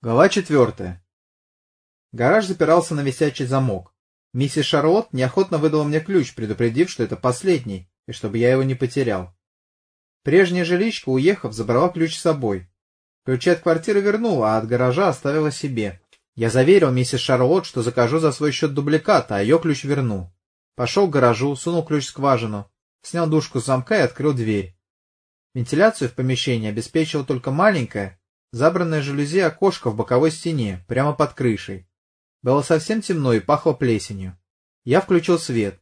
Глава четвертая. Гараж запирался на висячий замок. Миссис Шарлотт неохотно выдала мне ключ, предупредив, что это последний, и чтобы я его не потерял. Прежняя жиличка, уехав, забрала ключ с собой. Ключи от квартиры вернула, а от гаража оставила себе. Я заверил миссис Шарлотт, что закажу за свой счет дубликат, а ее ключ верну. Пошел к гаражу, сунул ключ в скважину, снял дужку с замка и открыл дверь. Вентиляцию в помещении обеспечила только маленькая, Забранное жалюзи окошко в боковой стене, прямо под крышей. Было совсем темно и пахло плесенью. Я включил свет.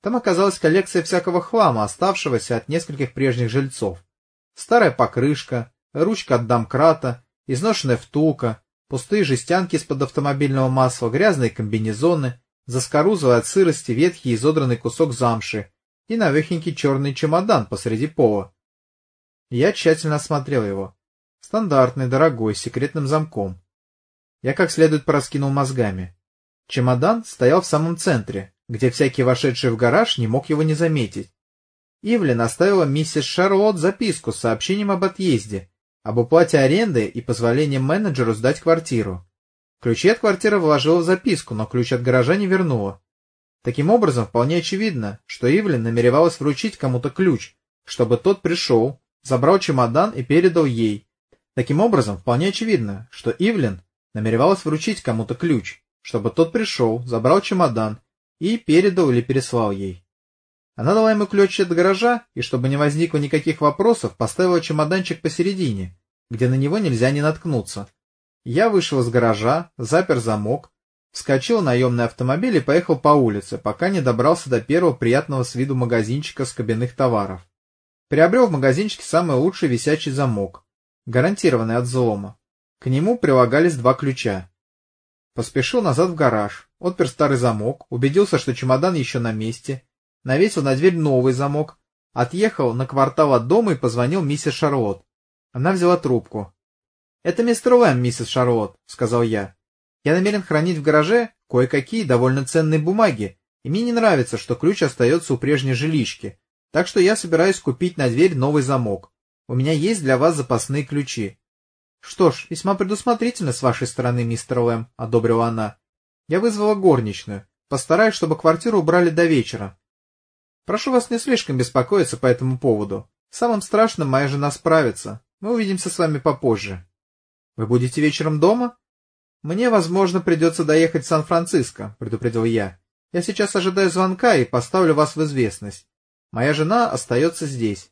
Там оказалась коллекция всякого хлама, оставшегося от нескольких прежних жильцов. Старая покрышка, ручка от домкрата, изношенная втулка, пустые жестянки из-под автомобильного масла, грязные комбинезоны, заскорузлый от сырости ветхий изодранный кусок замши и навехенький черный чемодан посреди пола. Я тщательно осмотрел его. Стандартный, дорогой, с секретным замком. Я как следует пораскинул мозгами. Чемодан стоял в самом центре, где всякий вошедший в гараж не мог его не заметить. Ивлин оставила миссис Шарлотт записку с сообщением об отъезде, об уплате аренды и позволением менеджеру сдать квартиру. Ключи от квартиры вложила в записку, но ключ от гаража не вернула. Таким образом, вполне очевидно, что Ивлин намеревалась вручить кому-то ключ, чтобы тот пришел, забрал чемодан и передал ей, Таким образом, вполне очевидно, что Ивлин намеревалась вручить кому-то ключ, чтобы тот пришел, забрал чемодан и передал или переслал ей. Она дала ему ключ от гаража, и чтобы не возникло никаких вопросов, поставила чемоданчик посередине, где на него нельзя не наткнуться. Я вышел из гаража, запер замок, вскочил на наемный автомобиль и поехал по улице, пока не добрался до первого приятного с виду магазинчика с кабинных товаров. Приобрел в магазинчике самый лучший висячий замок, гарантированный от взлома. К нему прилагались два ключа. Поспешил назад в гараж, отпер старый замок, убедился, что чемодан еще на месте, навесил на дверь новый замок, отъехал на квартал от дома и позвонил миссис Шарлотт. Она взяла трубку. — Это мистер Лэм, миссис Шарлотт, — сказал я. — Я намерен хранить в гараже кое-какие довольно ценные бумаги, и мне не нравится, что ключ остается у прежней жилички, так что я собираюсь купить на дверь новый замок. У меня есть для вас запасные ключи. — Что ж, весьма предусмотрительно с вашей стороны, мистер Лэм, — одобрила она. Я вызвала горничную. Постараюсь, чтобы квартиру убрали до вечера. Прошу вас не слишком беспокоиться по этому поводу. Самым страшным моя жена справится. Мы увидимся с вами попозже. Вы будете вечером дома? Мне, возможно, придется доехать в Сан-Франциско, предупредил я. Я сейчас ожидаю звонка и поставлю вас в известность. Моя жена остается здесь.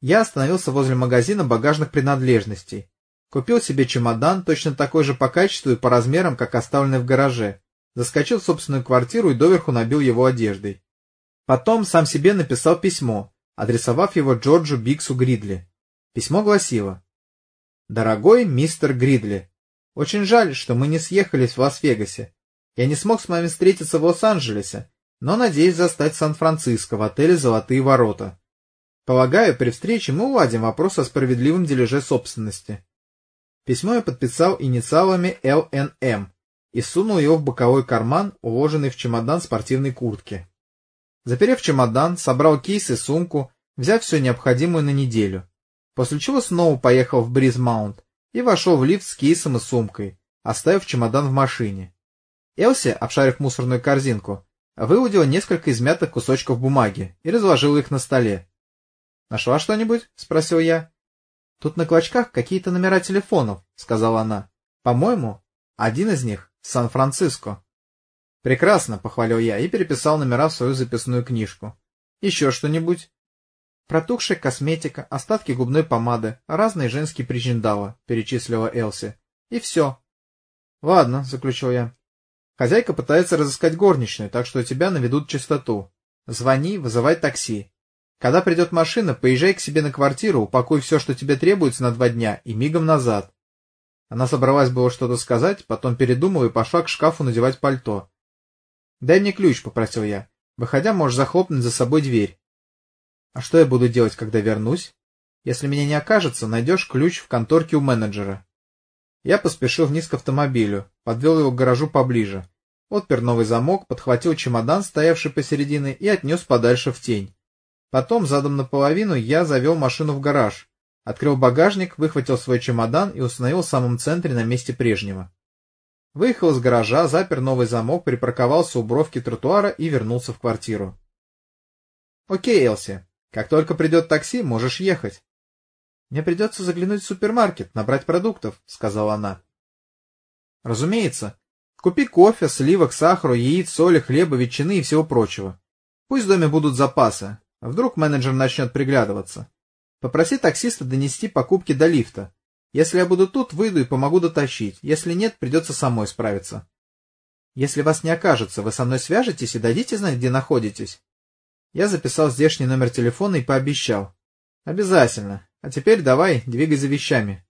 Я остановился возле магазина багажных принадлежностей. Купил себе чемодан, точно такой же по качеству и по размерам, как оставленный в гараже. Заскочил в собственную квартиру и доверху набил его одеждой. Потом сам себе написал письмо, адресовав его Джорджу Биксу Гридли. Письмо гласило. «Дорогой мистер Гридли, очень жаль, что мы не съехались в Лас-Вегасе. Я не смог с вами встретиться в Лос-Анджелесе, но надеюсь застать Сан-Франциско в отеле «Золотые ворота». Полагаю, при встрече мы уладим вопрос о справедливом дележе собственности. Письмо я подписал инициалами ЛНМ и сунул его в боковой карман, уложенный в чемодан спортивной куртки. Заперев чемодан, собрал кейс и сумку, взяв все необходимое на неделю, после чего снова поехал в Бризмаунт и вошел в лифт с кейсом и сумкой, оставив чемодан в машине. Элси, обшарив мусорную корзинку, выудила несколько измятых кусочков бумаги и разложила их на столе. — Нашла что-нибудь? — спросил я. — Тут на клочках какие-то номера телефонов, — сказала она. — По-моему, один из них — Сан-Франциско. — Прекрасно, — похвалил я и переписал номера в свою записную книжку. — Еще что-нибудь? — Протухшая косметика, остатки губной помады, разные женские причиндалы, — перечислила Элси. — И все. — Ладно, — заключил я. Хозяйка пытается разыскать горничную, так что тебя наведут чистоту. Звони, вызывай такси. Когда придет машина, поезжай к себе на квартиру, упакуй все, что тебе требуется на два дня, и мигом назад. Она собралась было что-то сказать, потом передумала и пошла к шкафу надевать пальто. — Дай мне ключ, — попросил я. Выходя, можешь захлопнуть за собой дверь. — А что я буду делать, когда вернусь? Если меня не окажется, найдешь ключ в конторке у менеджера. Я поспешил вниз к автомобилю, подвел его к гаражу поближе, отпер новый замок, подхватил чемодан, стоявший посередине, и отнес подальше в тень. Потом, задом наполовину, я завел машину в гараж, Открыл багажник, выхватил свой чемодан и установил в самом центре на месте прежнего. Выехал из гаража, запер новый замок, припарковался у бровки тротуара и вернулся в квартиру. — Окей, Элси, как только придет такси, можешь ехать. — Мне придется заглянуть в супермаркет, набрать продуктов, — сказала она. — Разумеется. Купи кофе, сливок, сахару, яиц, соли, хлеба, ветчины и всего прочего. Пусть в доме будут запасы. Вдруг менеджер начнет приглядываться. Попроси таксиста донести покупки до лифта. Если я буду тут, выйду и помогу дотащить. Если нет, придется самой справиться. Если вас не окажется, вы со мной свяжетесь и дадите знать, где находитесь? Я записал здешний номер телефона и пообещал. Обязательно. А теперь давай, двигай за вещами.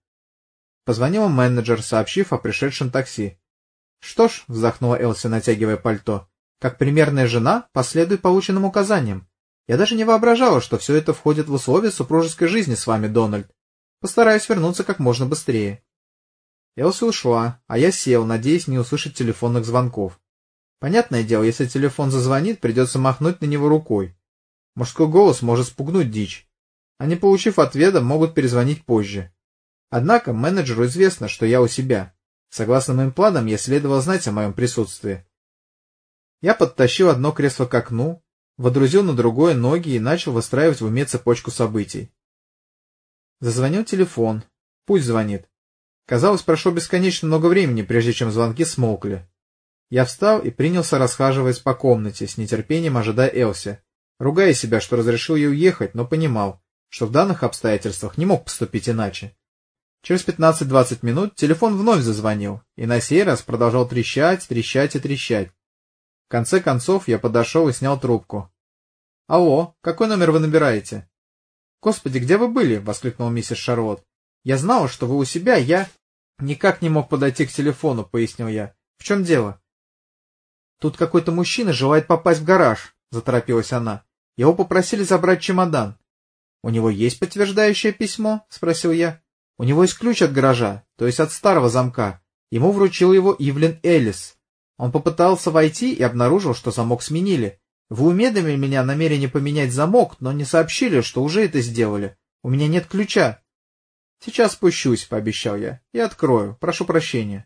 Позвонил менеджер, сообщив о пришедшем такси. Что ж, вздохнула Элси, натягивая пальто, как примерная жена, последуй полученным указаниям. Я даже не воображала, что все это входит в условия супружеской жизни с вами, Дональд. Постараюсь вернуться как можно быстрее. Элси ушла, а я сел, надеясь не услышать телефонных звонков. Понятное дело, если телефон зазвонит, придется махнуть на него рукой. Мужской голос может спугнуть дичь. Не получив ответа, могут перезвонить позже. Однако менеджеру известно, что я у себя. Согласно моим планам, я следовал знать о моем присутствии. Я подтащил одно кресло к окну, водрузил на другое ноги и начал выстраивать в уме цепочку событий. Зазвонил телефон. Пусть звонит. Казалось, прошло бесконечно много времени, прежде чем звонки смолкли. Я встал и принялся расхаживать по комнате, с нетерпением ожидая Элси, ругая себя, что разрешил ей уехать, но понимал, что в данных обстоятельствах не мог поступить иначе. Через 15-20 минут телефон вновь зазвонил, и на сей раз продолжал трещать, трещать и трещать. Конце концов я подошел и снял трубку. — Алло, какой номер вы набираете? «Господи, где вы были?» — воскликнула миссис Шарлотт. «Я знала, что вы у себя, я...» «Никак не мог подойти к телефону», — пояснил я. «В чем дело?» «Тут какой-то мужчина желает попасть в гараж», — заторопилась она. «Его попросили забрать чемодан». «У него есть подтверждающее письмо?» — спросил я. «У него есть ключ от гаража, то есть от старого замка. Ему вручил его Ивлин Эллис. Он попытался войти и обнаружил, что замок сменили. Вы умедомили меня намерение поменять замок, но не сообщили, что уже это сделали. У меня нет ключа. — Сейчас спущусь, — пообещал я, — и открою. Прошу прощения.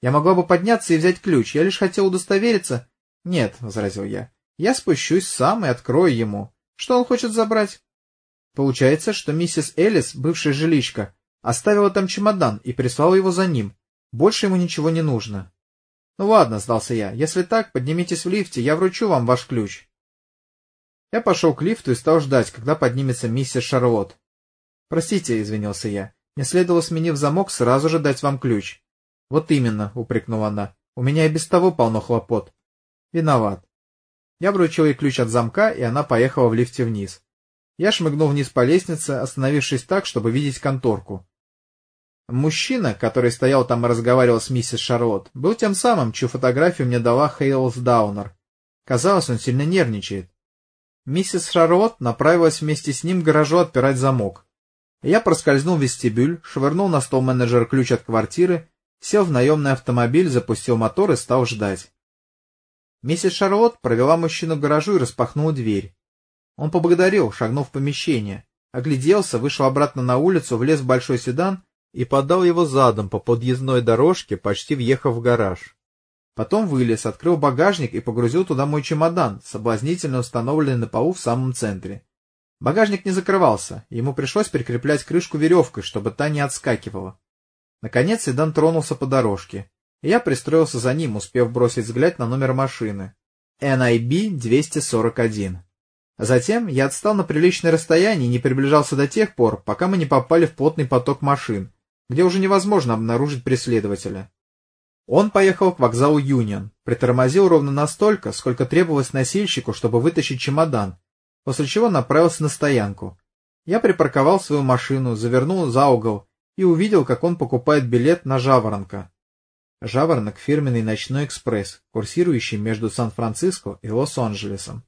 Я могла бы подняться и взять ключ. Я лишь хотел удостовериться. — Нет, — возразил я. — Я спущусь сам и открою ему. Что он хочет забрать? Получается, что миссис Элис, бывшая жиличка, оставила там чемодан и прислала его за ним. Больше ему ничего не нужно. — Ну ладно, — сдался я, — если так, поднимитесь в лифте, я вручу вам ваш ключ. Я пошел к лифту и стал ждать, когда поднимется миссис Шарлотт. — Простите, — извинился я, — мне следовало, сменив замок, сразу же дать вам ключ. — Вот именно, — упрекнула она, — у меня и без того полно хлопот. — Виноват. Я вручил ей ключ от замка, и она поехала в лифте вниз. Я шмыгнул вниз по лестнице, остановившись так, чтобы видеть конторку. Мужчина, который стоял там и разговаривал с миссис Шарлотт, был тем самым, чью фотографию мне дала Хейлс Даунер. Казалось, он сильно нервничает. Миссис Шарлотт направилась вместе с ним к гаражу отпирать замок. Я проскользнул в вестибюль, швырнул на стол менеджера ключ от квартиры, сел в наемный автомобиль, запустил мотор и стал ждать. Миссис Шарлотт провела мужчину к гаражу и распахнула дверь. Он поблагодарил, шагнув в помещение, огляделся, вышел обратно на улицу, влез в большой седан и подал его задом по подъездной дорожке, почти въехав в гараж. Потом вылез, открыл багажник и погрузил туда мой чемодан, соблазнительно установленный на полу в самом центре. Багажник не закрывался, ему пришлось прикреплять крышку веревкой, чтобы та не отскакивала. Наконец седан тронулся по дорожке, и я пристроился за ним, успев бросить взгляд на номер машины. NIB-241. Затем я отстал на приличное расстояние и не приближался до тех пор, пока мы не попали в плотный поток машин, где уже невозможно обнаружить преследователя. Он поехал к вокзалу Юнион, притормозил ровно настолько, сколько требовалось носильщику, чтобы вытащить чемодан, после чего направился на стоянку. Я припарковал свою машину, завернул за угол и увидел, как он покупает билет на Жаворонка. Жаворонок — фирменный ночной экспресс, курсирующий между Сан-Франциско и Лос-Анджелесом.